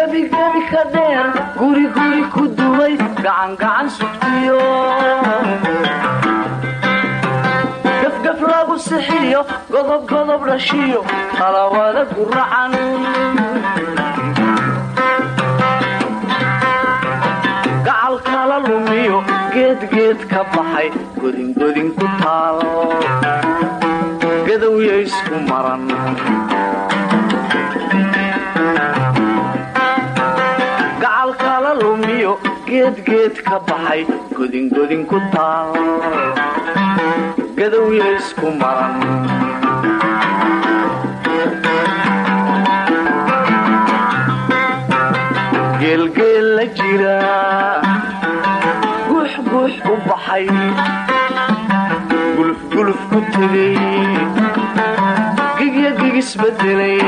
gebigebi ka dheer guriguri ku duway gacangacan sugtiyo. Gafgaf lagu sixiyo godobgodob dhashiyo talawada guracan gacal kala lumiyo geedgeed ka baxay godingodin ku taal gadowya isku maran geedgeed ka baxay godingodin ku taal gadowya isku maran geelgeel la jira guuxguux u baxay gulufguluf ku tegay gigya gigisbedelay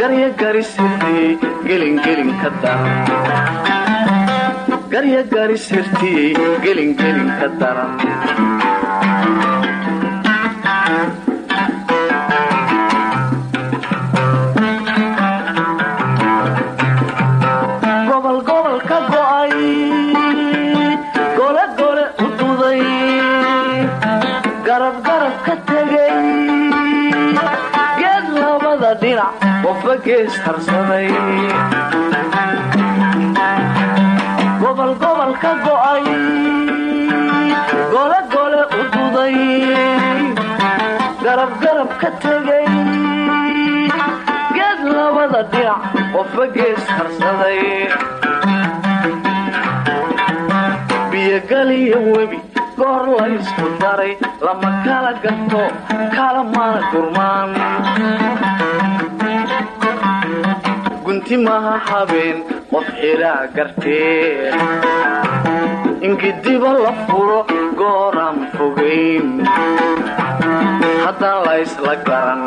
garya garisirtiyey gelingelin ka daran garya garisirtiyey gelingelin ka daran ka go'ay gole gole u duday garab garab ka tegay geed labada dhinac qofba gees harsaday gobol gobol ka go'ay. Gole gole u duday. Garab garab ka tegay geed labada dhinac qofba gees harsaday. Biyogaliyo webi goor la ysku daray. Lama kala gato kala mana gurmaan. Gunti habeen qof xidhaa garteen ingidiba la furo gooraan fogayn haddaan la ysla garan.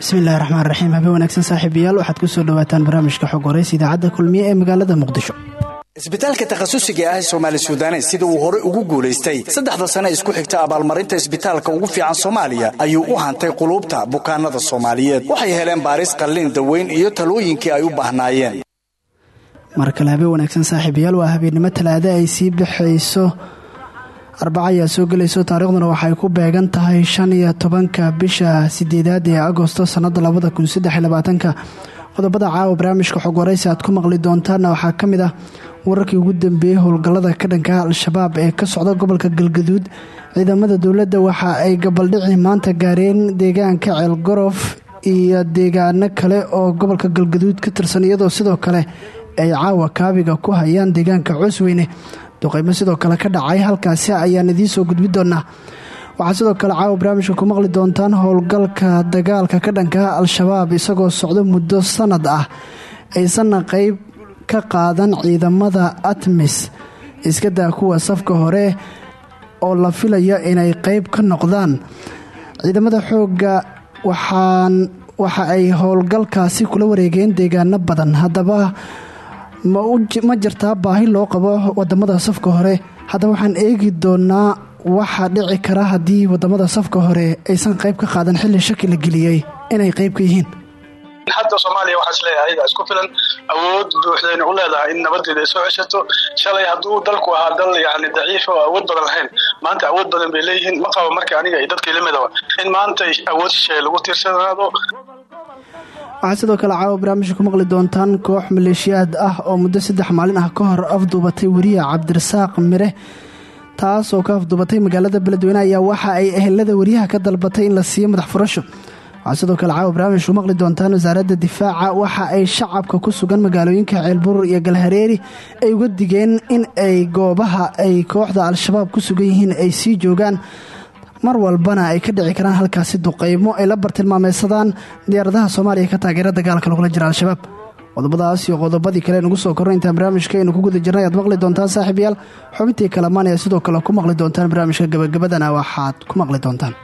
Bismillahi raxmaan raxiim habe wanaagsan saaxiibayaal waxaad ku soo dhawaataan barnaamijka xog horeys idaacadda kulmiye ee magaalada muqdisho isbitaalka takhasusiga ah ee soomaali suudanes sida uu hore ugu guulaystay saddexda sane isku xigta abaalmarinta isbitaalka ugu fiican soomaaliya ayuu u hantay quluubta bukaanada soomaaliyeed. Waxay heleen baaris qallin daweyn iyo talooyinkii ay u baahnaayeen. Mar kale habe wanaagsan saaxiibayaal waa habeennimo talaada ay sii baxayso. Arbaca ayaa soo gelayso taariikhduna waxay ku beegan tahay shan iyo tobanka bisha sideedaad ee agosto sannada labada kun saddeylabaatanka qodobada caawa barnaamijka xog waraysi aad ku maqli doontaana waxaa ka mid ah wararkii ugu dambeeyey howlgallada ka dhanka al-shabaab ee ka socda gobolka galgaduud ciidamada dowladda waxa ay gabaldhici maanta gaareen deegaanka ceelgorof iyo deegaano kale oo gobolka galgaduud ka tirsan iyadoo sidoo kale ay caawa kaabiga ku hayaan deegaanka coosweyne duqeymo sidoo kale ka dhacay halkaasi ayaan idiin soo gudbi doonaa waxaa sidoo kale caawa barnaamijka ku maqli doontaan howlgalka dagaalka ka dhanka al-shabaab isagoo socdo muddo sanad ah. Aysanna qeyb ka qaadan ciidamada atmis. Iska daa kuwa safka hore oo la filaya inay qeyb ka noqdaan. Ciidamada xoogga waxaan waxa ay howlgalkaasi kula wareegeen deegaano badan. Haddaba ma jirtaa baahi loo qabo waddamada safka hore. Haddaba waxaan eegi doonaa waxaa dhici kara haddii waddamada safka hore aysan qayb ka qaadan xilli shaki la geliyey inay qayb ka yihiin hadda soomaaliya waxaa is leeyahay ayaga isku filan awood buuxdayna u leedahay in nabadeeda ay soo ceshato. Shalay hadduu dalku ahaa dal yani daciifa oo awood badan lahayn maanta awood badan bay leeyihiin. Ma qabo marka aniga iyo dadkii lamidaba in maanta awood shisheeye lagu tiirsanaado waxaa sidoo kale caawa barnaamijka ku maqli doontaan koox maleeshiyaad ah oo muddo saddex maalin ah ka hor afduubatay weriya cabdirasaaq mire taas oo ka afduubatay magaalada beledweyne ayaa waxa ay ehelada weriyaha ka dalbatay in la siiyo madax furasho waxaa sidoo kale caawa barnaamijku maqli doontaan wasaaradda difaaca. Waxa ay shacabka ku sugan magaalooyinka ceelbuur iyo galhareeri ay uga digeen in ay goobaha ay kooxda al-shabaab ku sugan yihiin ay sii joogaan. Mar walbana ay ka dhici karaan halkaasi duqeymo ay la bartilmaameysadaan diyaaradaha soomaaliya ka taageera dagaalka lagula jira al-shabaab. Qodobadaas iyo qodobadii kale nugu soo korno intaan barnaamijka aynu ku guda jirnay aad maqli doontaan saaxiibayaal. Xubintii kalamaan ayaa sidoo kale ku maqli doontaan barnaamijka gabagabadana. Waxaad ku maqli doontaan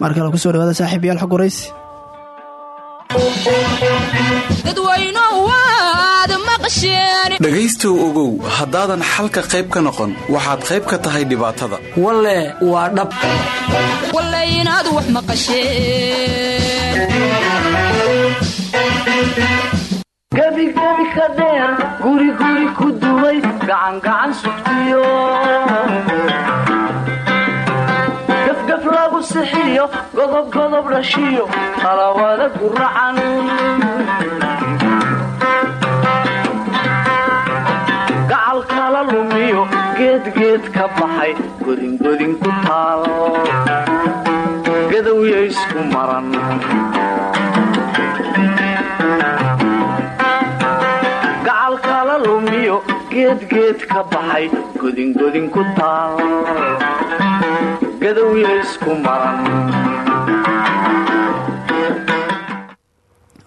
mar kale ku soo dhawaada saaxiib yaal xog waraysi dhegaystow ogow haddaadan xalka qayb ka noqon waxaad qayb ka tahay dhibaatada. Walle waa dhab. Inaad wax maqasheengebigebi ka dheer guriguri ku duway gacangacan sugtiyo gafgaf lagu sixiyo godobgodob dhashiyo qalawada guracan gacalkala lumiyo geedgeed ka baxay godingodin ku taal. Gadowya isku maran. Gacalkala lumiyo geedgeed ka baxay godingodin ku taal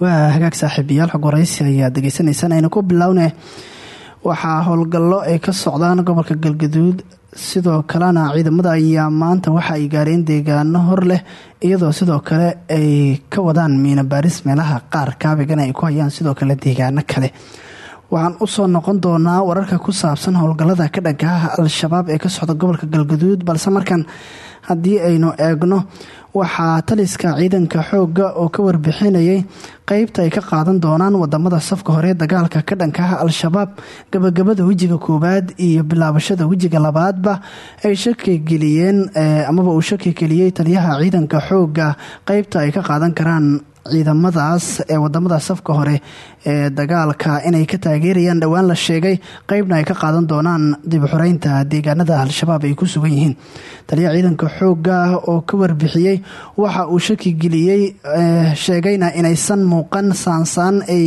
waa hagaag saaxiibayaal xog waraysi ayaad degeysanaysaan aynu ku bilowne waxaa howlgallo ay ka socdaan gobolka galgaduud. Sidoo kalena ciidamada ayaa maanta waxa ay gaareen deegaano hor leh iyadoo sidoo kale ay ka wadaan miina baaris meelaha qaar kaabigana ay ku hayaan sidoo kale deegaano kale waxaan u soo noqon doonaa wararka ku saabsan howlgallada ka dhanka al-shabaab ee ka socda gobolka galgaduud balse markan haddii aynu eegno waxaa taliska ciidanka xoogga oo ka warbixinayay qeybta ay ka qaadan doonaan waddamada safka hore dagaalka ka dhanka al-shabaab gabagabada wejiga koowaad iyo bilaabashada wejiga labaadba ay shaki geliyeen amaba uu shaki geliyey taliyaha ciidanka xoogga qeybta ay ka qaadan karaan ciidamadaas ee waddamada safka hore ee dagaalka inay ka taageerayaan dhowaan la sheegay qeybna ay ka qaadan doonaan dib xoreynta deegaanada al-shabaab ay ku sugan yihiin. Taliyaha ciidanka xoogga ah oo ka warbixiyey waxa uu shaki geliyey sheegayna inaysan muuqan saansaan ay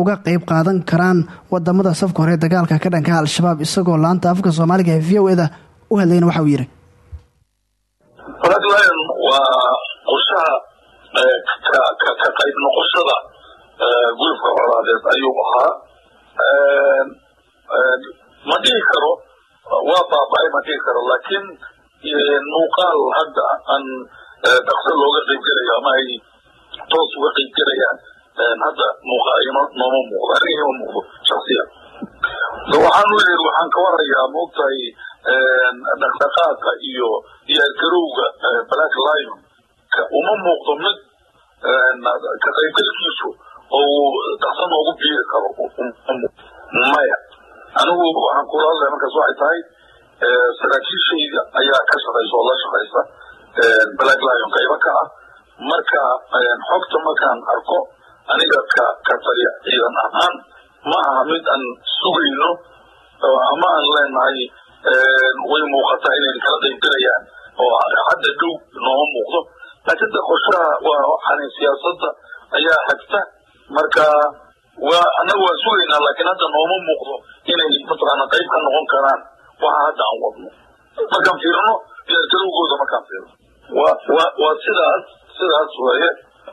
uga qeyb qaadan karaan waddamada safka hore ee dagaalka ka dhanka al-shabaab isagoo laanta afka soomaaliga ee v o eda u hadlayna waxa uu yidhi ka qayb noqoshada gulubka colaadeed ayuu ahaa ma dhihi karo waa baaba-ay ma dhihi karo laakiin muuqaal hadda aan dhaqso looga qaybgelayo ama ay toos uga qaybgelayaan hadda nooma muuqdo aniga ima muuqdo shaksiya waxaan u yiri waxaan ka warayaa maogtahay dhaqdhaqaaqa iyo diyaargarowga black lion uma muuqdo mid ka qaybgalkiisu oo dhaqso noogu biiri karo maya anigu waxaan kula hadlaya markaas waxay tahay saraakiishayda ayaa ka shaqaysa oo la shaqaysa black lion qaybo ka ah marka xogta markaan arko aniga ka ka taliya ciidan ahaan ma aha mid aan sugayno ama aan leenahay way muuqataa inay kala qaybgalayaan oo hadda dhow nooma muuqdo de qorshaha waxaan siyaasadda ayaa xigta. Marka annaga waan sugaynaa laakiin hadda nooma muuqdo inay mataqaana qayb ka noqon karaan. Waxa hadda aan wadno. Markaan fiirno? Diyaargarowgooda markaan fiirno. Wa wa waa sidaas sidaas weeye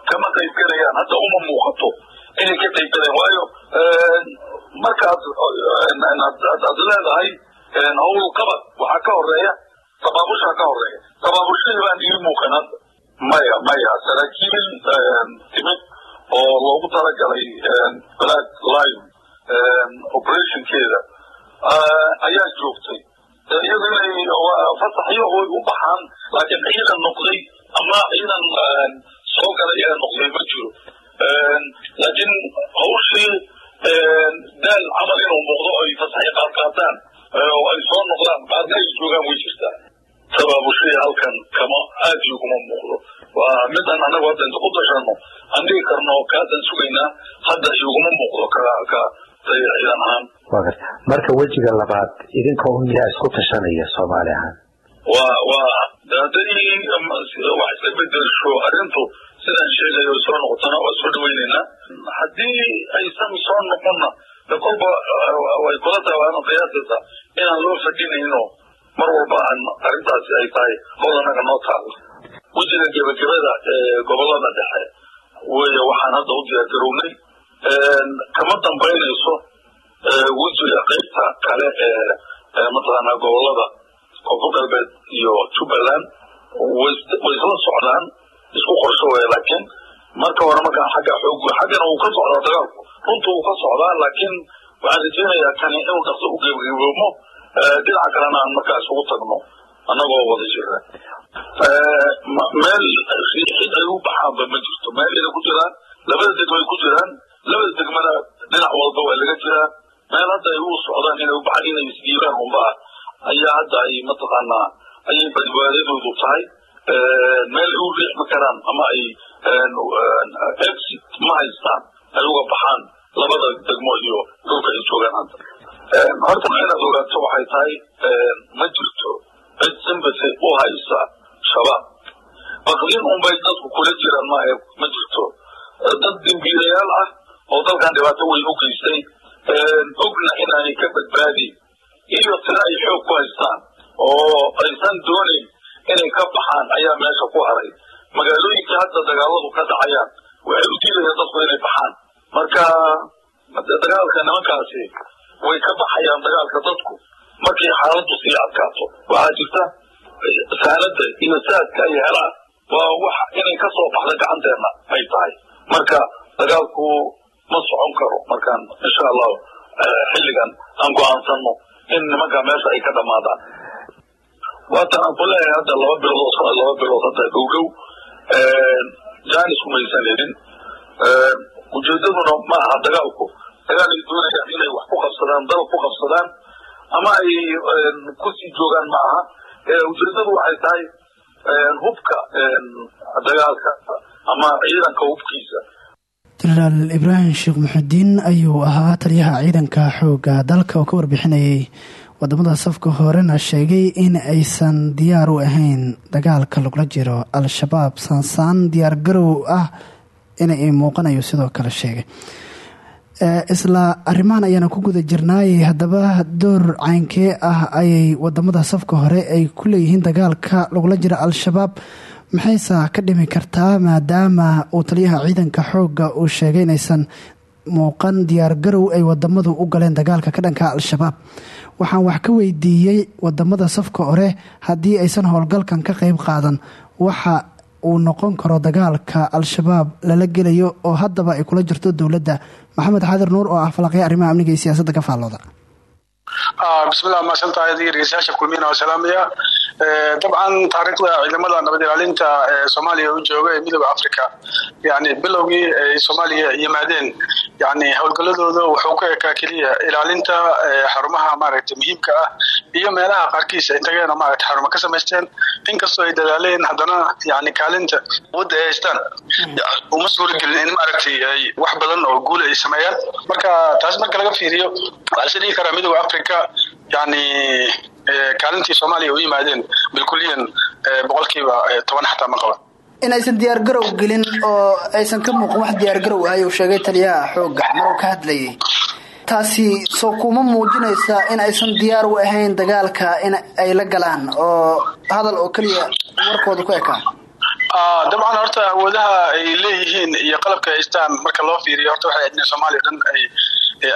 kama qaybgalayaan hadda uma muuqato inay ka qaybgalayaan waayo markaad ad leedahay hawl qabad waxaa ka horreeya tabaabushaa ka horreeya tabaabushadii baan ii muuqan hadda maya maya saraakiil timid oo loogu talagalay black lion operationkeeda ayaa joogtay. Iyadu inay fasaxyo way u baxaan laakiin ciidan noqday ama ciidan soo galay ee noqday ma jiro. Laakiin hawshii daal camal inuu muuqdo ay fasaxyo qaad qaataan oo ay soo noqdaan qaadna ay joogaan way jirtaa tabaabushadii halkan kama aad iguma muuqdo waa midaan anagu hadda inta ku dashano aan dhigi karno kaasaan sugaynaa hadda iguma muuqdo ka ka ciidan ahaan marka wejiga labaad idinka un miyaa isku tashanaya soomaali ahaan? Waa waa hadday wax iska bedelsho arrintu sidaan sheegayo soo noqotona waa soo dhaweynaynaa haddii aysan soo noqonna de kolba way kula tahay waana qiyaasaysa inaan loo fadhinayno mar walba arrintaasi ay tahay howl anaga noo taalo wejiga gebagabada ee gobollada dhexe wey waxaan hadda u diyaargarownay kama dambaynayso wejiga qaybta kale ee mataqaanaa gobollada koonfur galbeed iyo jubbaland way isla socdaan isku qorsho weeye laakiin marka hore markaan xagga xoog xaggana uu ka socdaa dagaalku runta uu ka socdaa laakiin waxaan rajaynayaa kani inuu dhaqso u gebagaboomo dhinaca kalena aan markaa isugu tagno annagoo wada jira meel riixid ay u baxaanba ma jirto meelina ku jiraan labada degmo ay ku jiraan labada degmana dhinac walba waa laga jiraa meel hadda ay u socdaan inay u baxaan inay isdiiraan unba ayaa hadda ay mataqaanaa ayay badbaadadoodu tahay meel ay u riixmi karaan ama ay exit ma haystaan ay uga baxaan labada degmo iyo dhulka ay joogaan hadda horta inaad ogaato waxay tahay ma jirto cid simbase u haysa shabaab baqdin unbay dadku kula jiraan maahe ma jirto. Dad dembiilayaal ah oo dalkan dhibaato weyn u geystay ogna inaanay ka badbaadin iyo sida ay xoog ku haystaan oo aysan doonayn inay ka baxaan ayaa meesha ku haray. Magaalooyinka hadda dagaaladu ka dhacayaan waxay u diidayaan dadku inay baxaan. Marka dagaalka nimankaasi way ka baxayaan dagaalka dadku. Markay xaaladdu sii adkaato waxaa jirta saanada iyo saadka ay helaan. Waa wax inay ka soo baxda gacanteena ay tahay. Marka dagaalku ma socon karo. Markaan insha allahu xilligan aan go'aansano in nimanka meesha ay ka dhamaadaan waatan aan ku leeyahay hadda laba bilood laba bilood hadda dhowdhow janis kumaysan helin ujeedaduna ma aha dagaalku dagaal ay doonayaan inay wax ku qabsadaan dal ku qabsadaan ama ay ku sii joogaan ma aha. Ujeedadu waxay tahay hubka dagaalka ama ciidanka hubkiisa. Jenaraal ibraahim sheekh muxudiin ayuu ahaa taliyaha ciidanka xooga dalka oo ka warbixinayay waddamada safka horena sheegay in aysan diyaar u ahayn dagaalka lagula jiro al-shabaab. Saansaan diyaar garow ah inay muuqanayo sidoo kale sheegay isla arrimahan ayaana ku guda jirnaayay haddaba door caynkee ah ayay waddamada safka hore ay ku leeyihiin dagaalka lagula jiro al-shabaab. Maxayse ka dhimi kartaa maadaama uu taliyaha ciidanka xoogga uu sheegay inaysan muuqan diyaar garow ay wadamadu u galeen dagaalka ka dhanka al-shabaab? Waxaan wax ka weydiiyey waddamada safka hore haddii aysan howlgalkan ka qeyb qaadan. Waxa uu noqon karo dagaalka al-shabaab lala gelayo oo haddaba ay kula jirto dowladda. Maxamed xaadir nuur oo ah falaqya arrimaha amniga iyo siyaasadda ka faallooda bismillah maasantahay adiga dhegeystayaasha kulmiina waa salaamaya dabcan taariikhda ciidamada nabad ilaalinta ee soomaaliya u jooga ee midooda africa yani bilowgii ay soomaaliya yimaadeen yani howlgaladooda wuxuu ka ekaa keliya ilaalinta xarumaha maaragtay muhiimka ah iyo meelaha qaarkiis ay tageen maaragtay xarumo ka samaysteen inkastoo ay dadaaleen haddana yani kaalinta wadda ay haystaan uma suuragelin in maaragtay ay wax badan oo guula ay sameeyaan marka taas marka laga fiiriyo waxaa lasa dhigi karaa midooda africa yani kaalintii soomaaliya u yimaadeen bilkuliyan boqolkiiba toban xataa ma qaban inaysan diyaargarow gelin oo aysan ka muuqan wax diyaargarow ahay uu sheegay taliyaha xoogga. Maruu ka hadlayay. Taasi soo kuma muujinaysa in aysan diyaar u ahayn dagaalka in ay la galaan oo hadal oo keliya warkooda ku ekaa dabcan horta awoodaha ay leeyihiin iyo qalabka ay haystaan marka loo fiiriyo horta waxay soomaaliya dhan ay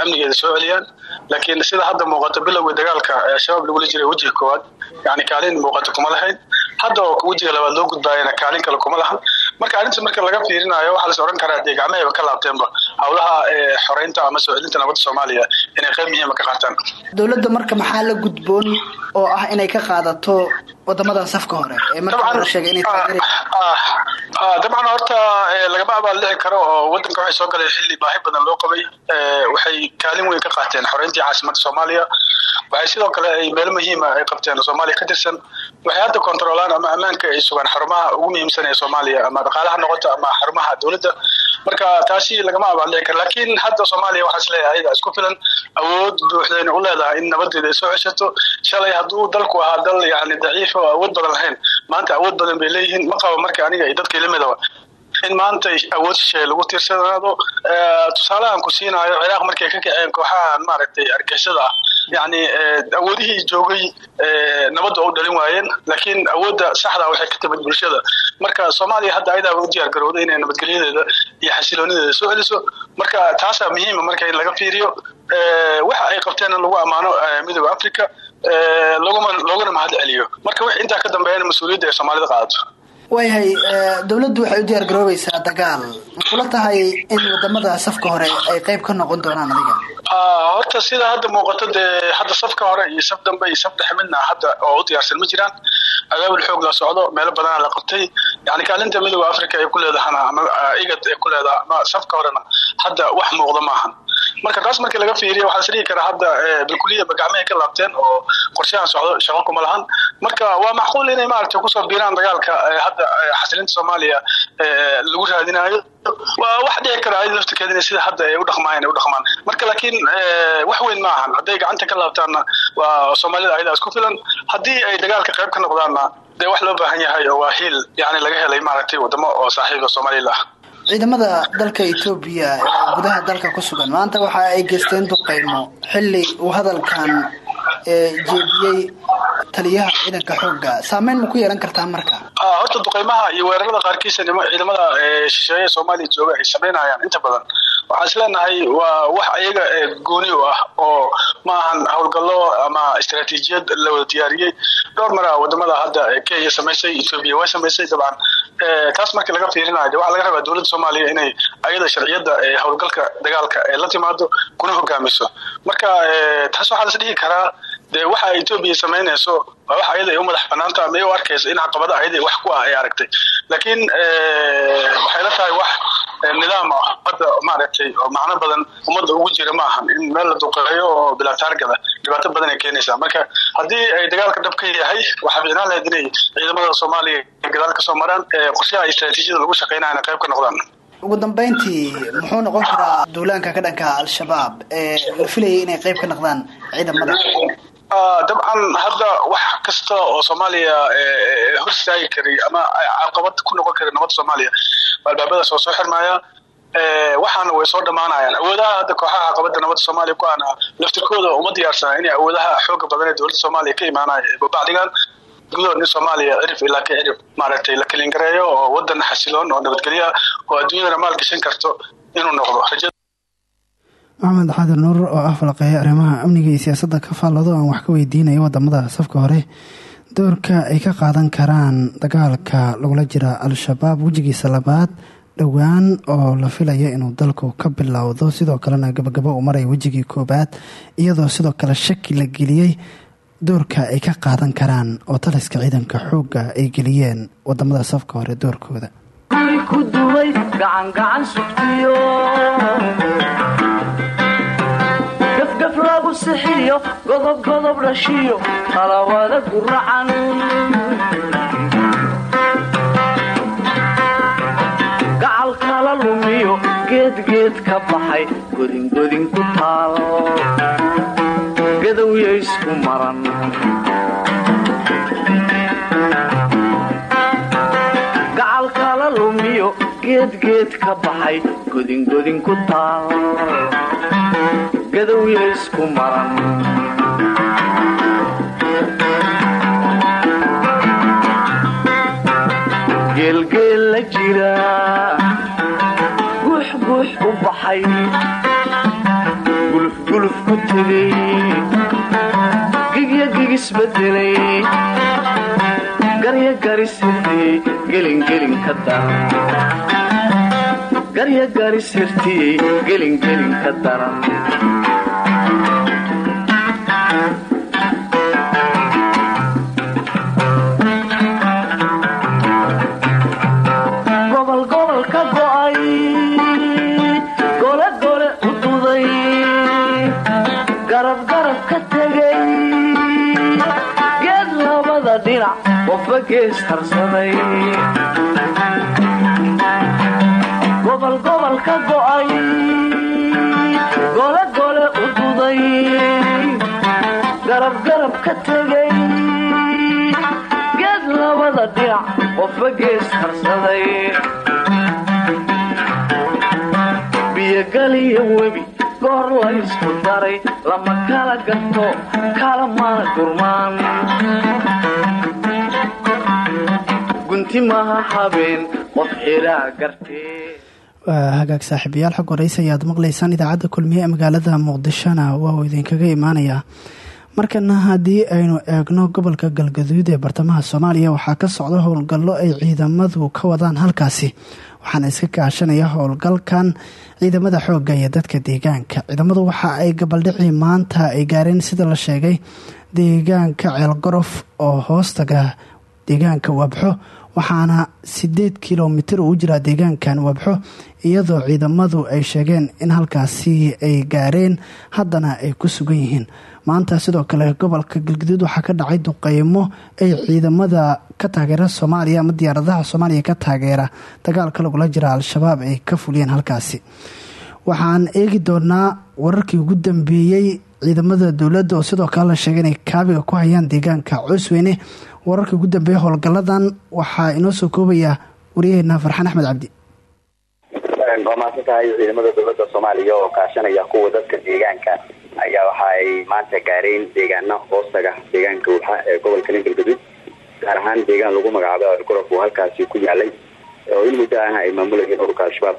amnigeeda soo celiyaan. Laakiin sida hadda muuqato bilowga dagaalka shabaab lagula jiray wejiga koowaad yani kaalin muuqato kuma lahayn. Hadda oo wejiga labaad loo gudbaayana kaalin kale kuma lahan marka arrinta marka laga fiirinayo waxaa las oran karaa dee gacmahayba ka laabteenba howlaha xoreynta ama soo celinta nabadda soomaaliya inay qayb muhiima ka qaataan. Dowladda marka maxaa la gudboon oo ah inay ka qaadato waddamada safka hore? Marka sheegay inay dabcan horta lagama abaal dhici karo oo wadanka waxay soo galeen xilli baahi badan loo qabay. Waxay kaalin weyn ka qaateen xoreyntii caasimadda soomaaliya waxay sidoo kale ay meelo muhiima ay qabteen soomaaliya ka tirsan waxay hadda kontrolaan ama ammaanka ay sugaan xarumaha ugu muhiimsan ee soomaaliya ama dhaqaalaha noqota ama xarumaha dowladda. Marka taasi lagama abaal dhici karo laakiin hadda soomaaliya waxaa is leeyahay ayaga isku filan awood buuxdayna u leedahay in nabadeeda ay soo ceshato shalay hadduu dalku ahaa dal yani daciif oo awood badan lahayn maanta awood badan bay leeyihiin. Ma qabo marka aniga iyo dadka lamidaba in maanta awood shisheeye lagu tiirsanaado. Tusaalahan ku siinaayo ciraaq markay ka kaceen kooxahan maaragtay argixisada ah yani awoodihii joogay nabadda u dhalin waayeen laakiin awoodda saxda waxay ka timid bulshada. Marka soomaaliya hadda ayadaaba u diyaar garowday inay nabadgelyadeeda iyo xasiloonideeda soo celiso marka taasaa muhiima marka in laga fiiriyo waxa ay qabteenna lagu ammaano midooda africa loguma looguna mahad celiyo marka wix intaa ka dambeeyana mas'uuliyadda ay soomaalida qaadato waayahay dowladdu waxay u diyaar garoobaysaa dagaal. Makula tahay in waddamada safka hore ay qeyb ka noqon doonaan adiga? Horta sida hadda muuqato dee hadda safka hore iyo saf dambe iyo saf dhexe midna hadda oo u diyaarsan ma jiraan. Abaabul xoog la socdo meelo badana la qabtay. Yani kaalinta midooda africa ay ku leedahana ama igad ay ku leedaha ama safka horena hadda wax muuqda maahan marka taas markii laga fiiriya waxaa is dhihi karaa hadda bilkuliyaba gacmahay ka laabteen oo qorshahan socdo shaqo kuma lahan. Marka waa macquul inay maaragtay ku soo biiraan dagaalka hadda xasilinta soomaaliya lagu raadinayo waa wax dhici kara ayada laftirkeeda inay sida hadda ay u dhaqmaayeen ay u dhaqmaan. Marka laakiin wax weyn ma ahan. Hadday gacanta ka laabtaanna waa soomaalida ayadaa isku filan. Haddii ay dagaalka qayb ka noqdaanna dee wax loo baahan yahay oo waa hiil yani laga helay maaragtay wadamo oo saaxiiba soomaalila ah ciidamada dalka etoobiya ee gudaha dalka ku sugan. Maanta waxa ay geysteen duqeymo. Xilli uu hadalkan jeediyey taliyaha ciidanka xooga saameyn ma ku yeelan kartaa marka? Horta duqeymaha iyo weerarada qaarkiisa ciidamada shisheeye soomaaliya jooga ay samaynayaan inta badan waxaan is leenahay waa wax ayaga gooni u ah oo ma ahan howlgallo ama istaraatiijiyad la wada diyaariyey. Dhowr mara waddamada hadda kenya samaysay etoobiya way samaysay dabcan taas markii laga fiirinayo de waxaa laga rabaa dowladda soomaaliya inay ayada sharciyadda howlgalka dagaalka la timaado kuna hogaamiso marka taas waxaa las dhihi karaa dee waxa etoobiya samaynayso waa wax ayada ay u madax banaanta ama u arkaysa in caqabada ayada wax ku ah ay aragtay. Laakiin waxay la tahay wax nidaam ah hadda maaragtay oo macno badan ummadda ugu jira ma ahan in meel la duqeeyo oo bilaa taargada dhibaato badan ay keenaysaa. Marka haddii ay dagaalka dhab ka yahay waxaa fiicnaan lahayd inay ciidamada soomaaliya gadaal ka soo maraan qorshaha istaraatiijiyada lagu shaqeynayana qayb ka noqdaan. Ugu dambeyntii muxuu noqon karaa duulaanka ka dhanka al-shabaab ee la filayay inay qayb ka noqdaan ciidamada dabcan hadda wax kasta oo soomaaliya hor istaagi karay ama caqabad ku noqon kara nabadda soomaaliya albaabadaas oo soo xirmaya waxaana way soo dhamaanayaan awoodaha hadda kooxaha caqabada nabadda soomaaliya ku ana laftirkooda uma diyaarsana inay awoodaha xooga badan ee dowladda soomaaliya ka imaanaya. Babacdigan gudahood soomaaliya cirif ilaa ka cirif maaragtay la kalingareeyo oo wadan xasiloon oo nabadgelya oo adduunyadana maal gashan karto inuu noqdo maxamed xaadir nuur oo ah falaqeeya arrimaha amniga iyo siyaasadda ka faallado aan wax ka weydiinayo waddamada safka hore. Doorka ay ka qaadan karaan dagaalka lagula jira al-shabaab wejigiisa labaad dhowaan oo la filaya inuu dalku ka bilowdo. Sidoo kalena gabagabo uu maraya wejigii koobaad iyadoo sidoo kale shaki la geliyey. Doorka ay ka qaadan karaan oo taliska ciidanka xoogga ay geliyeen waddamada safka hore doorkooda ku duway gacangacan sugtiyo gafgaf lagu sixiyo godob godob dhashiyo qalawada guracan gacal kala lumiyo geedgeed ka baxay godingodin ku taal. Gadowya isku maran. Gacal kala lumiyo geedgeed ka baxay godingodin ku taal gadowya isku maran geelgeel la jira guux guux u baxay gulufguluf ku tegay gigya gigisbedelay garya garisirtiyey gelingelin ka daran gees harsaday gobol gobol ka go'ay. Gole gole u duday. Garab garab ka tegay. Geed labada dhinac qofba gees harsaday biyogaliyo webi goor la ysku daray. Lama kala gato kala mana gurmaan waa hagaag saaxiibayaal xog horeysa ayaad maqlaysaan idaacadda kulmiye ee magaalada muqdishona. Waa uu idinkaga imaanayaa markana haddii aynu eegno gobolka galgaduud ee bartamaha soomaaliya waxaa ka socda howlgallo ay ciidamadu ka wadaan halkaasi. Waxaana iska kaashanaya howlgalkan ciidamada xoogga iyo dadka deegaanka. Ciidamadu waxa ay gabaldhicii maanta ay gaareen sida la sheegay deegaanka ceelgorof oo hoostaga deegaanka wabxo waxaana sideed kilomitir uu jiraa deegaankan wabxo iyadoo ciidamadu ay sheegeen in halkaasi ay gaareen haddana ay ku sugan yihiin. Maanta sidoo kale gobolka galgaduud waxaa ka dhacay duqeymo ay ciidamada ka taageera soomaaliya ama diyaaradaha soomaaliya ka taageera. Dagaalka lagula jira al-shabaab ay ka fuliyeen halkaasi. Waxaan eegi doonaa wararkii ugu dambeeyey ciidamada dowladda oo sidoo kale la sheegay inay kaabiga ku hayaan deegaanka cusweyne wararkii ugu dambeeya howlgaladan waxaa inoo soo koobaya waryaheena farxaan axmed cabdi. Waa mahadsan tahay ciidamada dowladda soomaaliya oo kaashanaya kuwa dadka deegaanka ayaa waxa ay maanta gaareen deegaana hoostaga deegaanka waxa ee gobolka galgaduud gaar ahaan deegaan lagu magacaabo algorof oo halkaasi ku yaalay oo in muddo ahna ay maamulayeen ururka al-shabaab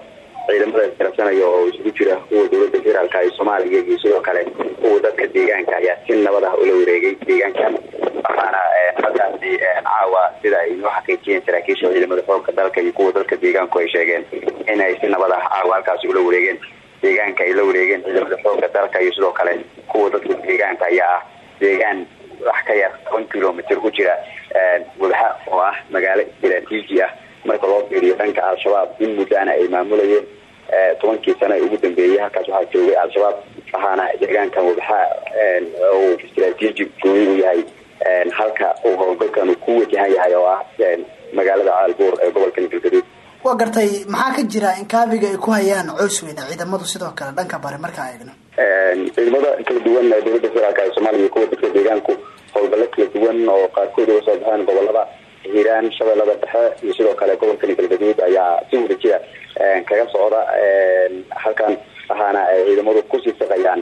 ciidamada isgarabsanaya oo isugu jira kuwa dowladda federaalka ee soomaaliya iyo sidoo kale kuwa dadka deegaanka ayaa si nabad ah ula wareegay deegaankan waxaana halkaasi caawa sida ay noo xaqiijiyeen saraakiisha ciidamada xoogka dalka iyo kuwa dadka deegaanku ay sheegeen inay si nabad ah caawa halkaasi ula wareegeen deegaanka ay la wareegeen ciidamada xoogga dalka iyo sidoo kale kuwa dadka deegaanka ayaa ah deegaan wax ka yar toban kilomitr ku jira wadaxa oo ah magaalo istaraatiiji ah marka loo fiiriyo dhanka al-shabaab in muddaana ay maamulayeen tobankii sano ee ugu dambeeyey halkaas waxaa joogay al-shabaab waxaana deegaankan wadaxa uu istaraatiiji gooni u yahay halka uu howlgalkan ku wajahan yahay oo ah magaalada caalbuur ee gobolka galgaduud waa gartay maxaa ka jira in kaabiga ay ku hayaan coosweyne ciidamadu sidoo kale dhanka bari markaa eegno. Ciidamada kala duwan ee dowladda federaalk ee soomaaliya iyo kuwa dadka deegaanku howlgallo kala duwan oo qaarkood uga soo baxeen gobollada hiiraan shabeellada dhexe iyo sidoo kale gobolka galgaduud ayaa si wada jira kaga socda halkan waxaana ay ciidamadu ku sii saqayaan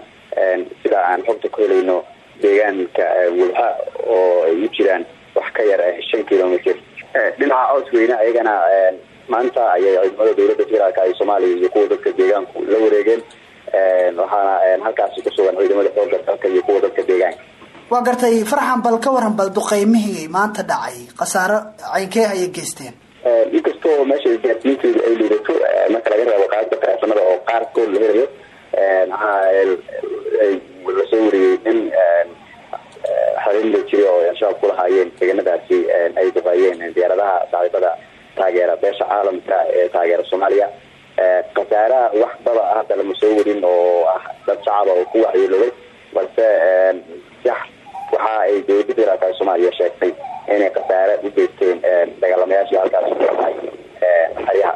sida aan xogta ku helayno deegaanka wulxa oo ay u jiraan wax ka yar shan kilomitr dhinaca coosweyne ayagana maanta ayay ciidamada dowladda federaalk ee soomaaliya iyo kuwa dadka deegaanku la wareegeen. Waxaana halkaasi kusugan ciidamada xooga dalka iyo kuwa dadka deegaanka. Waa gartay farxan bal ka waran bal duqeymihii maanta dhacay. Khasaaro caynkee ayay geysteen inkastoo meesha isgaarsiinteedu ay liidato marka laga reebo qaadada taleefanada oo qaarkood la helayo la soo wariyey in xarin la jira oo al-shabaab ku lahaayeen deeganadaasi ay duqeeyeen diyaaradaha saaxiibada taageera beesha caalamka ee taageera soomaaliya khasaaraha wax baba hadda lama soo warin oo ah dad shacaba oo ku waxyeeloobay balse waxa ay dowladda federaalka soomaaliya sheegtay inay khasaare u geysteen dagaalamayaashii halkaas kuahay xeryaha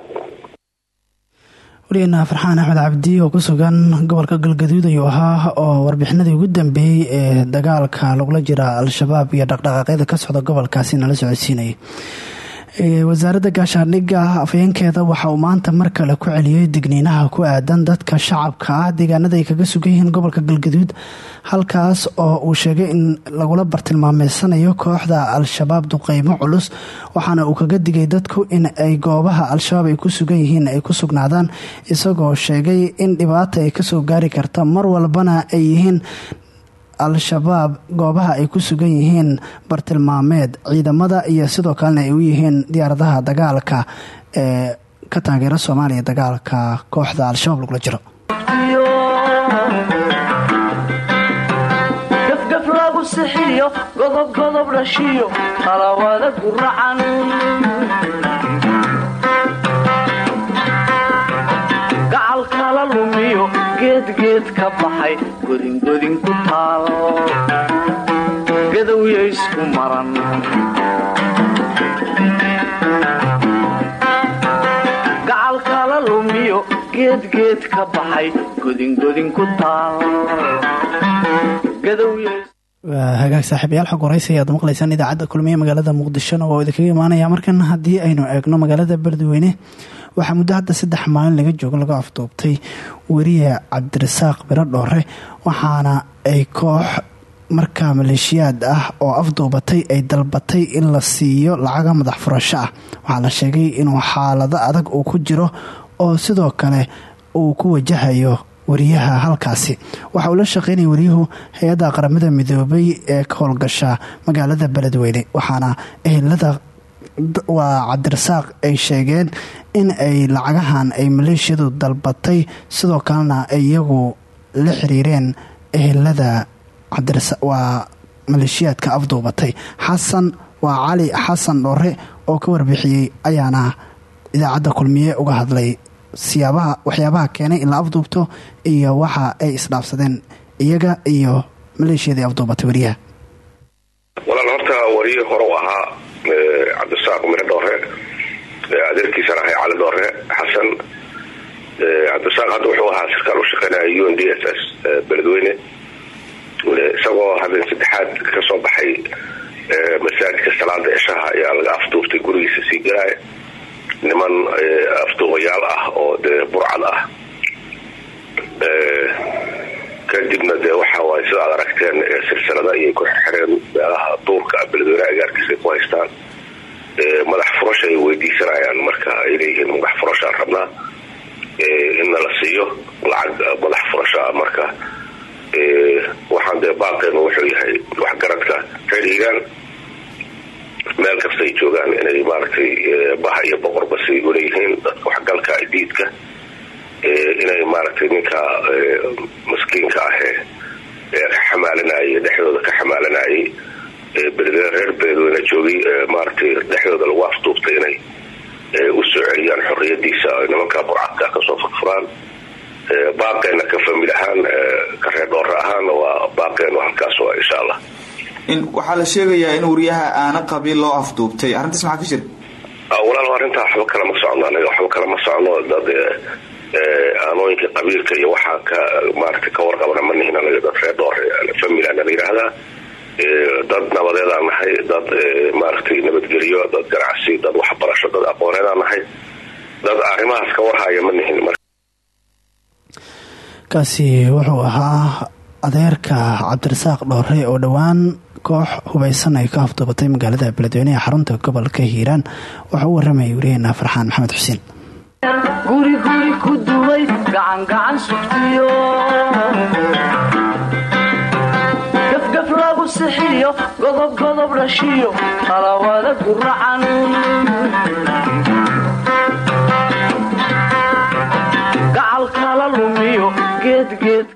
waryaheena farxaan axmed cabdi oo ku sugan gobolka galgaduud ayuu ahaa oo warbixinadii ugu dambeeyey ee dagaalka lagula jira al-shabaab iyo dhaqdhaqaaqyada ka socda gobolkaasi nala socodsiinayay wasaaradda gaashaandhigga afhayeenkeeda waxa uu maanta mar kale ku celiyey digniinaha ku aadan dadka shacabka. Ah deegaanada ay kaga sugan yihiin gobolka galgaduud halkaas oo uu sheegay in lagula bartilmaameysanayo kooxda al-shabaab duqeymo culus waxaana uu kaga digay dadku in ay goobaha al-shabaab ay ku sugan yihiin ay ku sugnaadaan isagoo sheegay in dhibaata ay ka soo gaari karta. Mar walbana ay yihiin al-shabaab goobaha ay ku sugan yihiin bartilmaameed ciidamada iyo sidoo kalena ay u yihiin diyaaradaha dagaalka ee ka taageera soomaaliya dagaalka kooxda al-shabaab lagula jiro. Gafgaf lagu sixiyo godob godob dhashiyo qalawada guracan baxay godingodin ku taal gadowya isku maran. Gacal kala lumiyo geedgeed ka baxay godingodin ku taal waa hagaag saaxiibayaal xog waraysi ayaad maqlaysaan idaacadda kulmiye magaalada muqdishona waa idinkaga imaanaya markan haddii aynu eegno magaalada beledweyne waxaa muddo hadda saddex maalin laga joogo laga afduubtay weriye cabdirasaaq biro dhoore waxaana ay koox markaa maleeshiyaad ah oo afduubatay ay dalbatay in la siiyo lacaga madax furasho ah. Waxaa la sheegay inuu xaalado adag uu ku jiro oo sidoo kale uu ku wajahayo wariyaha halkaasi. Waxa uu la shaqeynaya wariyuhu hay'adda qaramada midoobay ee ka howlgasha magaalada beledweyne waxaana ehelada waa cabdirasaaq ay sheegeen in ay lacagahan ay maleeshiyadu dalbatay sidoo kalena ay la xiriireen ehelada waa maleeshiyaadka afduubatay. Xasan waa cali xasan dhore oo ka warbixiyey ayaana idaacadda kulmiye uga hadlay siyaabaha waxyaabaha keenay in la afduubto iyo waxa ay isdhaafsadeen iyaga iyo maleeshiyadii afduubatay wariyaha. Walaal horta wariye hore u ahaa cabdirasaaq mire dhoore adeerkiisana ahay cali dhoore xasan cabdirasaaq hadda wuxuu ahaa sarkaal u shaqeynaya u n d s s beledweyne isagoo habeen saddexaad ka soo baxay masaajidka salaada cishaha ayaa laga afduubtay gurigiisa sii galaaya. Niman afduubayaal ah oo dee burcad ah kadibna dee waxa waay sida aad aragteen silsilada ayay ku xireen meelaha duurka beledweyne agaarkiisa ay ku haystaan madax furasha ay weydiisanayaan. Marka ay leeyihiin madax furashaan rabnaa inna la siiyo lacag madax furasha ah. Marka waxaan dee baaqeenu wuxuu yahay waxgaradka reer hiiraan meel kasta ay joogaan inay maaragtay baha iyo boqorba say uleeyihiin dadka waxgalka diidka inay maaragtay ninka maskiinka ahee xamaalinayay dhexdooda ka xamaalinayay beledweyne reer beledweyne joogay maaragtay dhexdooda lagu afduubtay inay u soo celiyaan xorriyadiisa nimanka burcadka ka soo furfuraan. Baaqeena ka famil ahaan ka reer ahaana waa baaqeenu halkaas waa insha allah waxaa la sheegayaa in wariyaha aana qabiil loo afduubtay. Arrintaas maxaa ka jira? Walaal arrintaa waxba kalama socno anaga waxba kalama socno dad aanooyinka qabiilka iyo waxaa ka maaragtay ka warqabana ma nihin anaga dad reer familana la yidhaahdaa dad nabadeedaan nahay dad maaragtay nabadgelyo dad ganacsi dad waxbarasho dad aqooneedaan nahay. Dad arrimahaas ka warhaya ma nihin kaasi wuxuu ahaa adeerka cabdirasaaq dhoore oo dhowaan koox hubaysan ay ka afduubatay magaalada beledweyne ee xarunta gobolka hiiraan. Waxaa u waramayay wariyaheena farxaan maxamed xuseen. Guri guri ku duway gacangacan sugtiyo godob dhashiyo qalawada guracan gacalkala lumiyo. Geedgeed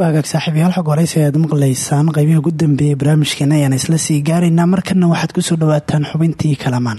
waagaag saaxiibayaal xog horeysi ayaad maqlaysaan qeybihi ugu dambeeyay barnaamijkeena ayaan isla sii gaaraynaa markana waxaad ku soo dhawaataan xubintii kalamaan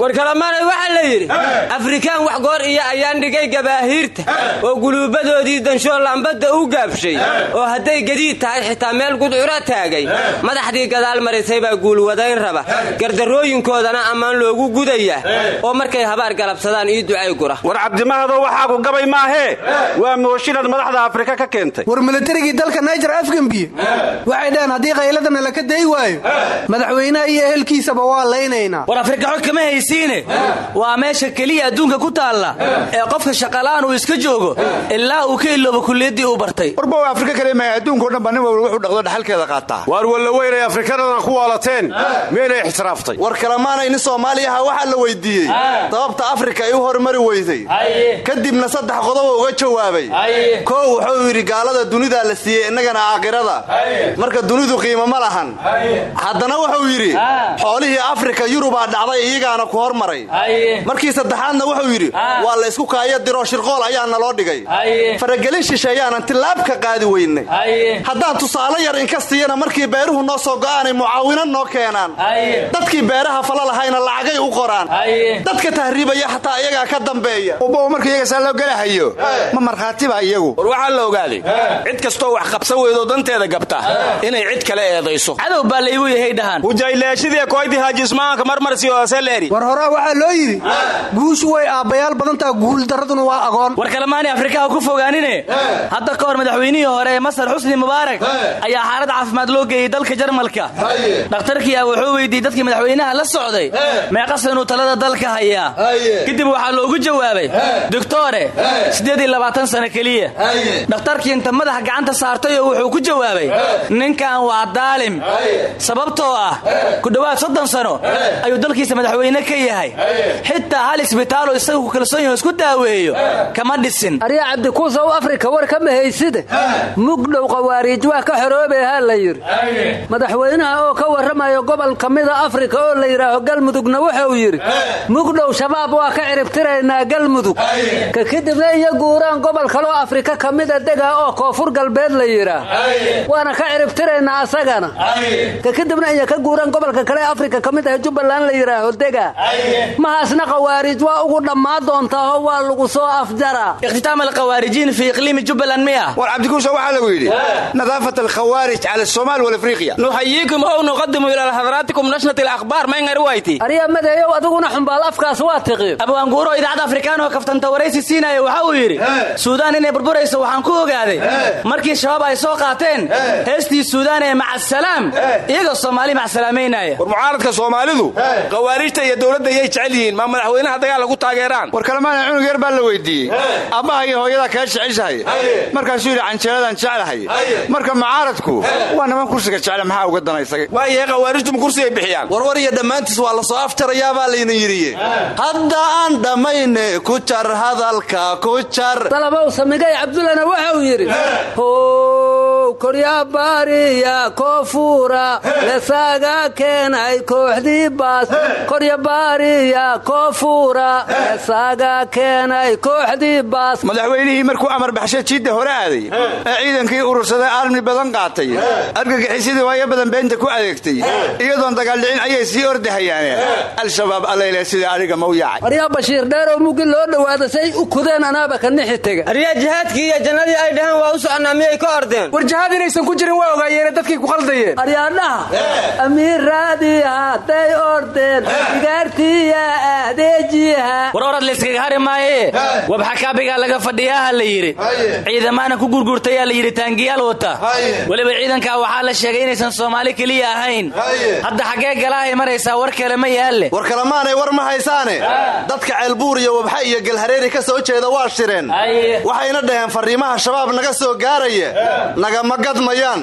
war kalamaanay waxaa la yidhi afrikaan wax goor iyo ayaan dhigay gabaahiirta oo guluubbadoodii danshool lambadda u gaabshay. Oo hadday gadiid tahay xitaa meel gudcura taagay. Madaxdii gadaal marisay baa guulwadayn raba. Gardarrooyinkoodana ammaan loogu gudayaa. Oo markay habaar galabsadaan ii ducay gura. War cabdimahado waxaagu gabay maahee waa mooshinad madaxda afrika ka keentay. War militarigii dalka naijer afgambiye waxay dhaheen haddii qayladana laka day waayo madaxweynaha iyo ehelkiisaba waa laynaynaa. War afrika xog kama haysiine waa meesha keliya adduunka ku taalla ee qofka shaqalaan uu iska joogo ilaa uu ka iloobo kuliyaddii uu bartay. Warba afrika kale mahay adduunko dhan ba nin walba wuxuu dhaqdo dhaxalkeeda qaataa. Waar walla weynay afrikanadan ku waalateen miyaynay ixtiraaftay war kalemaanay nin soomaaliyaha waxaa la weydiiyey. Sababta afrika ay u hormari weysay kadibna saddex qodobo uga jawaabay. Koow wuxuu yidhi gaalada dunidaa la siiyey innagana aakhirada marka dunidu qiimo ma lahan. Haddana wuxuu yidhi xoolihii afrika yurubaa dhacday iyagaana ku hormaray. Markii saddexaadna wuxuu yidhi waa la ysku kaaya diroo shirqool ayaa naloo dhigay. Faragelin shisheeyaanan tilaab ka qaadi weynay. Haddaan tusaale yar inka siiyana markii beeruhu noo soo go'aanay mucaawino noo keenaan. Dadkii beeraha fala lahayna lacagay u qoraan. Dadka tahriibaya xataa iyagaa ka dambeeya. Ubba marka iyaga saa loo gelahayo ma markhaatiba iyagu. War waxaa la ogaaday cid kastoo wax qabsan weydoo danteeda gabta inay cid kale eedayso. Cadow baa laygu yahay dhahaan. Ujayleeshidii koydii haajismaanka marmarsi ooseleri war horaa waxaa loo yidhi guushu way aabbayaal badantaa guuldarraduna waa agoon. War kalemaani afrikaha ku fogaanine hadda ka hor madaxweynihii hore ee masar xusni mubaarak ayaa xaalad caafimaad loo geeyey dalka jarmalka. Dhakhtarkiia wuxuu weydiiyey dadkii madaxweynaha la socday meeqa sanuu talada dalka hayaa. Kadib waxaa loogu jawaabay labaatan sano keliya. Dhakhtarkii inta madaxa gacanta saartayoo wuxuu ku jawaabay ninkan waa daalim. Sababtoo ah ku dhowaad soddon sano ayuu dalkiisa madaxweyne ka yahay. Xitaa hal isbitaalo isaga ku kalsoon yaho isku daaweeyo. Kama dhisin. Arya cabdikuusa u afrika war kama hayside? Mugdhow qawaariij waa ka xoroobehaa la yidhi. Madaxweynaha oo ka warramayo gobol ka mida afrika oo la yidhaaho galmudugna wuxuu yidhi mugdhow shabaab waa ka ciribtiraynaa galmudug. Ka kadibna iyo guuraan gobol kaloo afrika ka mida dega oo koonfur galbeed la yidhaah waana ka ciribtiraynaa asagana. Ka kadibna iyo ka guuraan gobolka kale afrika ka mid ah jubbaland la yidhaaho dega mahaasna qawaariij waa ugu dhammaa doontaao waa lagu soo afjaraa. Ikhtiitaam alkhawaarijiin fi iqliimi jubbaland miya. War cabdikuusa waxaa lagu yidhi nadaafat alkhawaarij cala somaal walafriqiya nuxayiikum ow nuqadimu ilaa hadraatikum nashnat alakhbaar ma ingari wayti arya madeeyow adiguna xumbaal afkaas waa tiqi. Abwaanguuro idaacadda afrikaan oo kaftanta waraysi siinaya waxa uu yidhi suudaan inay burburayso waxaan ku ogaaday. Markii shabaab ay soo qaateen heestii suudaan ee macasalaam iyagoo soomaali macsalaamaynaya war mucaaradka soomaalidu khawaarijta iyo dowladda yay jecel yihiin. Ma madaxweynaha dagaal lagu taageeraan. War kalemaana cunug yar baa la weydiiyey. Abbaha iyo hooyadaa kaa jeceshahay? Markaasuu yidhi canjeeladaan jeclahay. Marka mucaaradku waa niman kursiga jecla maxaa uga danaysay waayahe khawaarijtu ma kursigay bixiyaan. Warwar iyo dhammaantiis waa la soo afjarayaabaa layna yidhiye. Hadda aan dhammayne ku jar hadalka ku jar. Dalabow samigay cabdullana waxa uu yidhi how koryabaariya koonfuura lesaga keenay kooxdii baas. Koryabaariya koonfuura lesaga keenay kooxdii baas. Madaxweynihii markuu amar baxshay jiidda hore aaday ee ciidankii urursaday aalmi badan qaatay. Argagixisidii waayo badan beenta ku adeegtay. Iyadoon dagaaldhicin ayay sii ordahayaane al-shabaab allayle sida adiga mau yaacay. Aryaa bashiir dheerow mugi loo dhowaada say u kudeen anaaba ka nixi tega aryaa jihaadkii iyo jannadii ay dhaheen waa u soconaa miyay ka ordeen war jihaad inaysan ku jirin waa ogaayeene dadkay ku qaldayeen aryaadhaha amiiraadii hadday ordeen igaartiya adeejiha war orad layskaga hari maaye? Wabxakaabigaa laga fadhiyaha la yidhi ciidamaana ku gurgurtayaa la yidhi taangiyaal wata. Weliba ciidankaa waxaa la sheegay inaysan soomaali keliya ahayn. Hadda xaggee galaahay maraysaa war kale ma yaalle. War kalemaanay war ma haysaane. Dadka ceelbuur iyo wabxa iyo galhareeri ka soo jeeda waa shireen waxayna dhaheen farriimaha shabaab naga soo gaaraya nagama gadmayaan?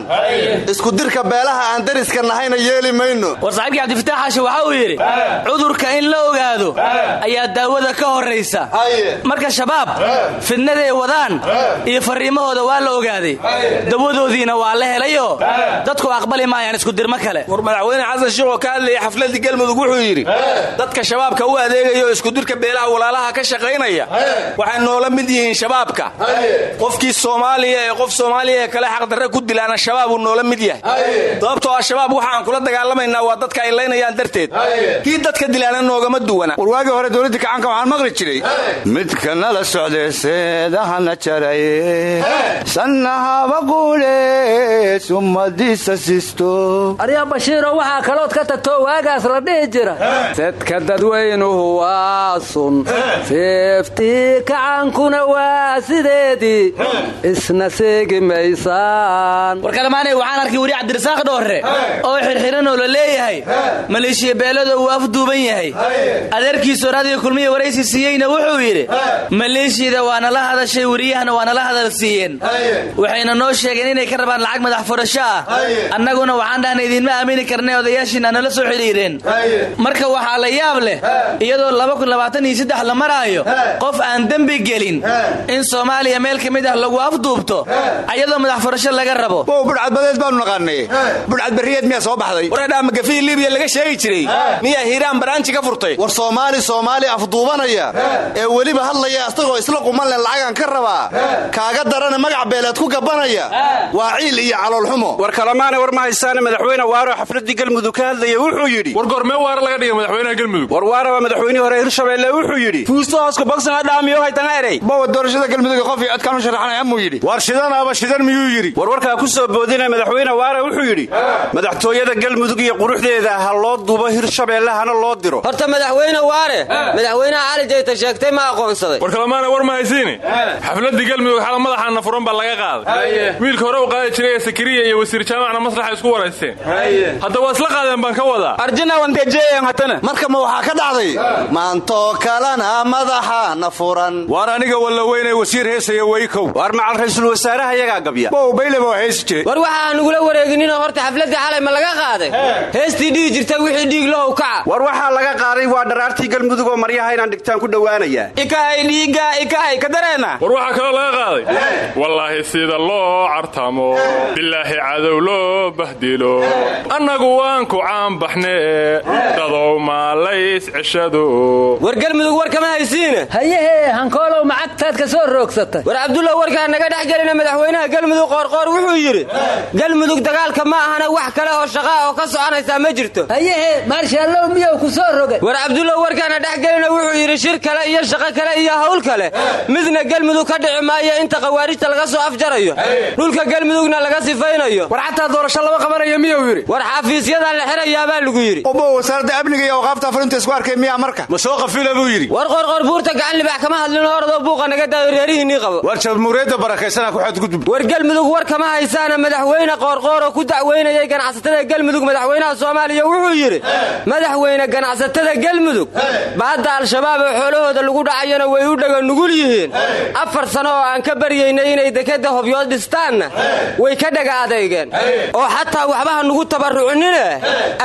Isku dirka beelaha aan dariska nahayna yeeli mayno. War saaxiibkii cabdifitaax xaashi waxa uu yidhi cudurka in la ogaado ayaa daawada ka horraysa. Marka shabaab fidnaday wadaan iyo farriimahooda waa la ogaaday. Dawadoodiina waa la helayoo dadku aqbali maayaan iskudirmo kale. War madaxweyne xasan sheekh oo ka hadlayay xafladii galmudug wuxuu yidhi dadka shabaabka u adeegaya oo iskudirka beelaha walaalaha ka shaqaynaya waxay noola mid yihiin shabaabka. Qofkii soomaaliya ee qof soomaaliya ee kale xaqdarre ku dilaana shabaabuu noola mid yahay. Sababtoo ah shabaab waxa aan kula dagaalamaynaa waa dadka ay laynayaan darteed. Kii dadka dilaana noogama duwana. War waagii hore dowladdii kacaanka waxaan maqli jiray. Midka nala socday seedahana jaraye sannahaba quule summadiisa sisto. Aryaa bashiiro waxaa kalood ka tagtoo waagaas la dhihi jira. Dadka dadweynuhu waa sun. Seeftii kacaankuna waa sideedii. Isna seegi war kalemaanay waxaan arkay weri cabdirasaaq dhoorre oo xirxiranoo la leeyahay. Maleeshiya beeladoo uu afduuban yahay. Adeerkiisu raadiyo kulmiya waraysi siiyeyna wuxuu yidhi maleeshiyada waa nala hadashay weriyahana waa nala hadal siiyeen. Waxayna noo sheegeen inay ka rabaan lacag madax furasho ah. Annaguna waxaan dhahna idinma aamini karnay odayaashiina nala soo xidhiireen marka waxaa la yaab leh iyadoo la maraayo qof aan dembi gelin in soomaaliya meel ka mid ah lagu afduubto ayadoo madax furasho laga rabo? Wow budhcadbadeed baanu naqaanay. Budhcad barriyeed miyaa soo baxday? Wareedhaa magafii libiya laga sheegi jiray? Miyaa hiiraan baraanji ka furtay? War soomaali soomaali afduubanaya ee. Weliba hadlaya asagoo isla quman leh lacagaan ka rabaa kaaga darana magac beeleed ku gabanaya. Waa ciil iyo caloolxumo war kalamaana war ma haystaane madaxweyne waaro xafladii galmudug ka hadlaya wuxuu yidhi. War goormee waara laga dhigay madaxweynaha galmudug? War waaraba madaxweynihii hore hirshabeelle wuxuu yidhi. Fuusto hooska bogsan dhaamiyo haytana erey bawa doorashada galmudug qof iyo codkaan u sharaxanaya muu yidhi. War shidanaaba shidan miyuu yidhi warwarkaa ku soo boodina madaxweyne waare wuxuu yidhi madaxtooyada galmudug iyo quruxdeeda ha loo duubo hirshabeelle hana loo diro. Horta madaxweyne waare madaxweynaha cali jayta sheegtay ma aqoonsaday. War kalamaana war ma haysiini. Xafladii galmudug xala madaxaana furan baa laga qaaday. Wiilka hore u qaadi jiray ee iyo wasiir jaamacna maslaxa isku waraysteen. Hadda waa isla qaadeen baan ka wadaa. Marka ma waxaa ka dhacday maantoo kalena madaxaana furan waar aniga walla weynay wasiir heesaya weykow waar macal raysul wasaaraha yagaa gabya war waxa aan nugula wareegininoo horta xafladii xalay ma laga qaaday heestii dhihi jirta wixii dhiig lahow kaca. War waxaa laga qaaday waa dharaartii galmudug oo maryaha inaan dhigtaan ku dhowaanayaa ikahay dhiigga ikahay ka dareena war waxaa kaloo laga qaaday? Wallaahi sida loo cartamo bilaahi cadow loo bahdilo. Annagu waan ku caanbaxne dadow maalays ceshado. War galmudug war kama haysiine. Hayehee hankoolow macagtaad ka soo roogsatay war cabdulla warkaa naga dhex gelina madaxweynaha galmudug qoorqoor wuxuu yidhi galmudug dagaalka ma ahana wax kale oo shaqaa oo ka soconaysaa ma jirto. Hayehee maarshaalow miyow ku soo rogay? War cabdulla warkaana dhex gelina wuxuu yidhi shir kale iyo shaqo kale iyo hawl kale. Midna galmudug ka dhici maayo inta khawaarijta laga soo afjarayo. Dhulka galmudugna laga sifaynayo. War xataa doorasho lama qabanayo miyuu yidhi? War xafiisyadan la xirayaabaa lagu yidhi. Wasaaradda amniga iyo awqaafta fulinta isku arkay miyaa marka? Ma soo qafila buu yidhi. War qorqor buurta gacan libax kama hadlin horadoo buuqa naga daayo reerihiinnii qabo war jamhuuriyadda barakaysanaa ku xadgudub war galmudug war kama haysaana madaxweyne qoorqoor oo ku dacweynayay ganacsatada galmudug madaxweynaha soomaaliya wuxuu yidhi madaxweyne ganacsatada galmudug baadda al-shabaab ee xoolahooda lagu dhacayana way u dhaga nugul yihiin. Afar sano oo aan ka baryaynay inay dekadda hobyood dhistaanna way ka adeygeen oo xataa waxbaha nugu tabarrucinine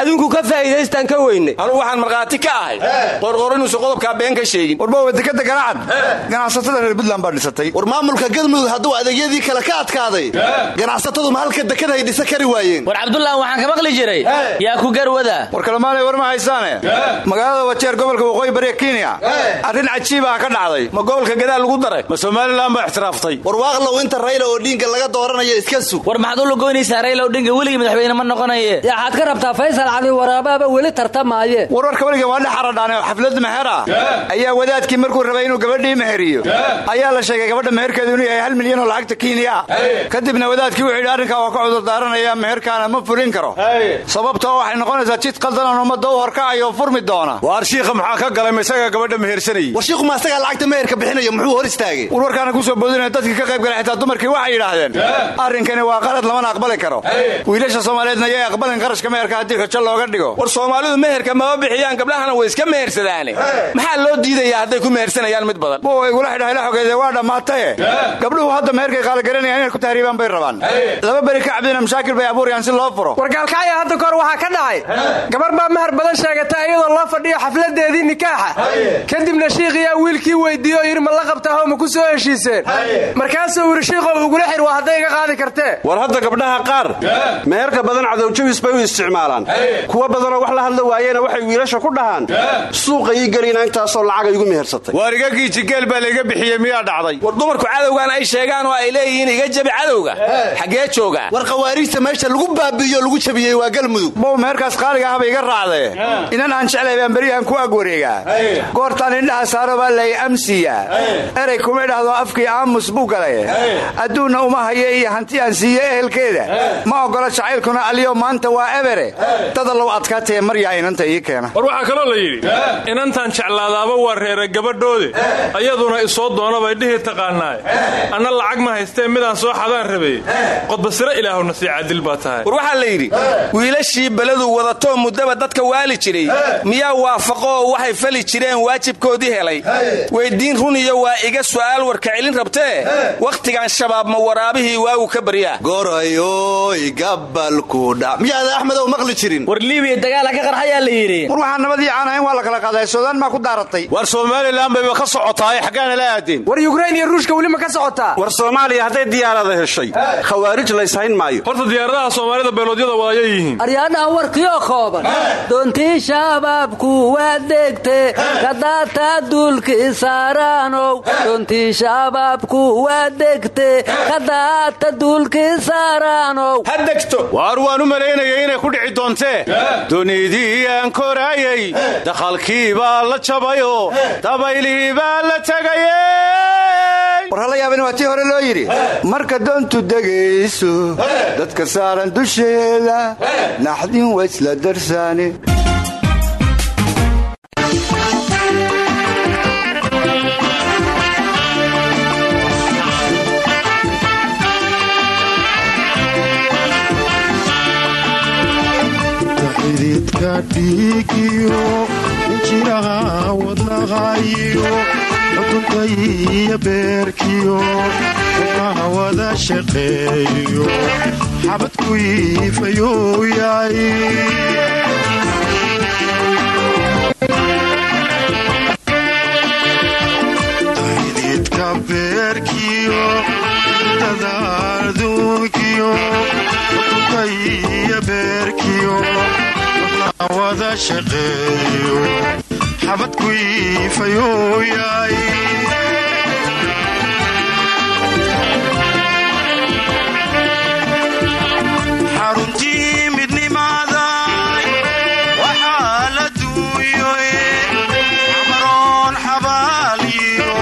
adinku ka faa'iidaystaan ka weyne. Anugu waxaan markhaati ka ahay. Qorqor inuusan qodobkaa been ka sheegin. Warbowa dekadda garacad ganacsatada reer buntland baa dhisatay. War maamulka galmudug hadduu adeegyadii kale ka adkaaday ganacsatadu ma halka dekanay dhisa kari waayeen. War cabdullah waxaan ka maqli jiray. Yaa ku garwada war kalemaanay war ma haysaane. Magaalada wajeer gobolka waqooyi bariga kenya. Arrin cajiibaa ka dhacday. Ma gobolka gadaal lagu daray? Ma somalilan baa ixtiraaftay. War waaqlow inta rayla oo dhiinga laga dooranayo iska sug. War maxaad u lugoynaysaa rayla odhinga weligii madaxweyne ma noqonaye? Yaxaad ka rabtaa faysal cali waraabaaba weli tartamaaye. Warwarka weliga waa dhex aradhaane oo xaflad meher ah ayaa wadaadkii markuu rabay inuu gabadhii meheriyo. Ayaa la sheegay gabadha meherkeedu inuu yahay hal milyan oo lacagta kenya. Ah kadibna wadaadkii wuxuu yidhi arrinkaa waa ka cudurdaaranaya meherkaana ma fulin karo. Sababtoo waxay noqonaysaa jid qaldanan ummadda u horkacayo furmi doona waar shiikha maxaa ka galay? Ma isagaa gabadha mehersanayey war shiiku ma isagaa lacagta meherka bixinayo muxuu hor istaagay? Warwarkaana ku soo boodinaya dadkii ka qayb galay xitaa dumarkii waxay yidhaahdeen. Arrinkani waa qalad lamana aqbali karo. Wiilasha soomaaliyeedna yay aqbalin qarashka meherka haddii xujo looga dhigo. War soomaalidu meherka mama bixiyaan gabdhahana way iska mehersadaane maxaa loo diidayaa hadday ku mehersanayaan mid badan? Igula xidhaayla xogeede waa dhammaataye gabdhuhu hadda meherkay qaaligaranayaan inay ku tahriibaan bay rabaan. Laba beri ka cabdina mashaakil bay abuurayaan si loo furo. Wargaalkacya hadda kahor waxaa ka dhacay. Gabar baa mahar badan sheegata iyadoo loo fadhiyo xafladeedii nikaaxa. Kadibna shiikhiyaa wiilkii weydiiye oo yidhi ma la qabtaa hoo ma ku soo heshiiseen markaasuu yidhi shiikhow igula xir waa hadday iga qaadi kartee. War hadda gabdhaha qaar meherka badan cadowjabis bay u isticmaalaan. Kuwa badanoo wax la hadla waayena waxay wiilasha ku dhahaan. Suuqa ii gelina intaasoo lacagay igu mehersatay. Waar igagii jigeel baa layga bixiyey miyaa dhacday? War dumarku cadowgan ay sheegaan oo ay leeyihiin iga jabi cadowga xaggee joogaa war khawaariijta meesha lagu baabi'iyo lagu jabiyey waa galmudug bow meherkaas qaaliga ahba iga raacdee inan aan jeclay baan beryahan ku ag wareegaa goortaan indhaha saaro baa lay amsiyaa erey kuma idhaahdo afkii aamus buu galay. Adduunna uma haye iyo hanti aan siiye ehelkeeda. Ma oggola jacaylkuna aliyo maanta waa ebere. Dadalow adkaatee maryaa inanta ii keena. War waxaa kaloo la yidhi inantaan jeclaadaaba waa reera gabadhoode. Ayaduna isoo doona bay dhihi taqaanaaye anna lacag ma haystee midaan soo xadaan rabay qodbasiro ilaahuna sii cadil baa tahay. War waxaa la yidhi wiilashii beladu wadatoo muddaba dadka waali jiray miyaa waafaqoo waxay fali jireen waajibkoodii helay? Weyddiin run iyo waa iga su'aal warka celin rabtee? Wakhtigan shabaab ma waraabihii waagu ka baryaa? Gorayoy gabalku dha miyaada axmedow maqli jirin? War libiya dagaala ka qarxayaa la yidhi. War waxaan nabadii aan ahayn waa la kala qaaday suudaan maa ku daaratay. War somalilan bayba ka socotaaye xaggaana la aadeen war yukrain iyo ruushka weli ma ka socotaa. War soomaaliya hadday diyaarada heshay khawaarij layshayn maayo. Horta diyaaradaha soomaalida beeloodyada wadaya yihiin. Aryaadhaha warkioo kooban. Doontii shabaabku waa degte. Kadaata duulkii saaraanow. Doontii shabaabku waa degte. Kadaata duulkii saaraanow. Ha degto. Waar waan u malaynayay inay ku dhici doontee? Dunidii aan koraayay dakhalkii baa la jabayoo dabaylii baa la war hala yaabani waa tii hore loo yidhi? Marka doontu degayso dadka saaran dusheeda naxdin waa isla darsaane xididka dhiigiyo injiraha wadnaqaayo xukunka iyo beerkiyo xubnaha wada shaqeeyo. Xabadku iifayuu yahay xididka beerkiyo dada aduunkiyo xukunka iyo beerkiyo xubnaha wada shaqeeyo xabadku iifayuu yahay xaruntii midnimaaday waxaa la duuyoe camaroon xabaaliyo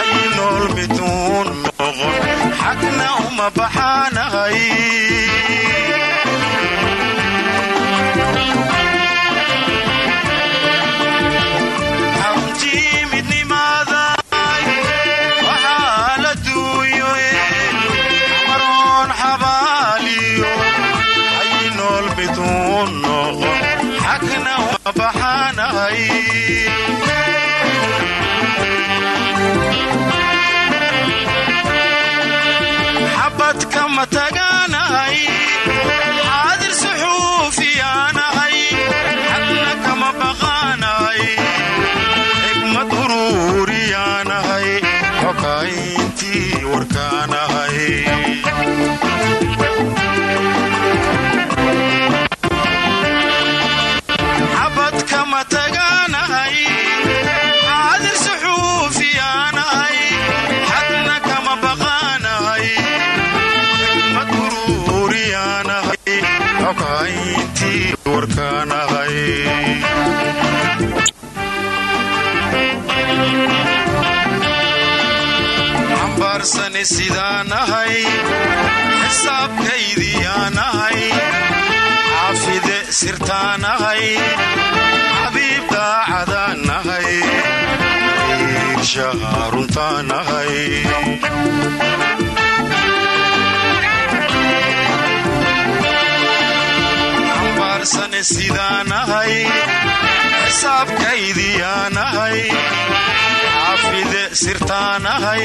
ay nool miduun noqon. Xagna uma baxaanahay xambaarsani sidaanahay xisaabkaydiyaanahay xaafide sirtaanahay xabiib daacadaanahay iirshaha runtaanahay xambaarsani sidaanahay xisaabkaydiyaanahay xaafide xabiib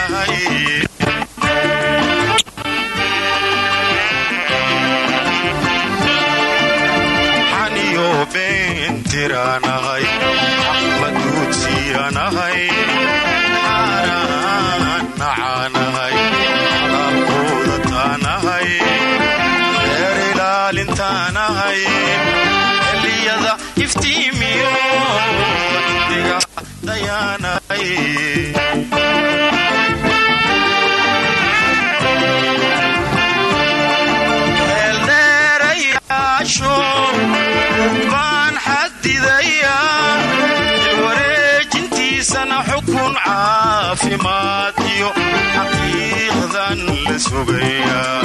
axmaduudsiyaanahay xaaraan nacaanahay xalaal quudataanahay reer ilaalintaanahay xilliyada iftiimiyo xidiga dayaanahay eeldheerayaasho caafimaad iyo xaqiiqdan la sugayaa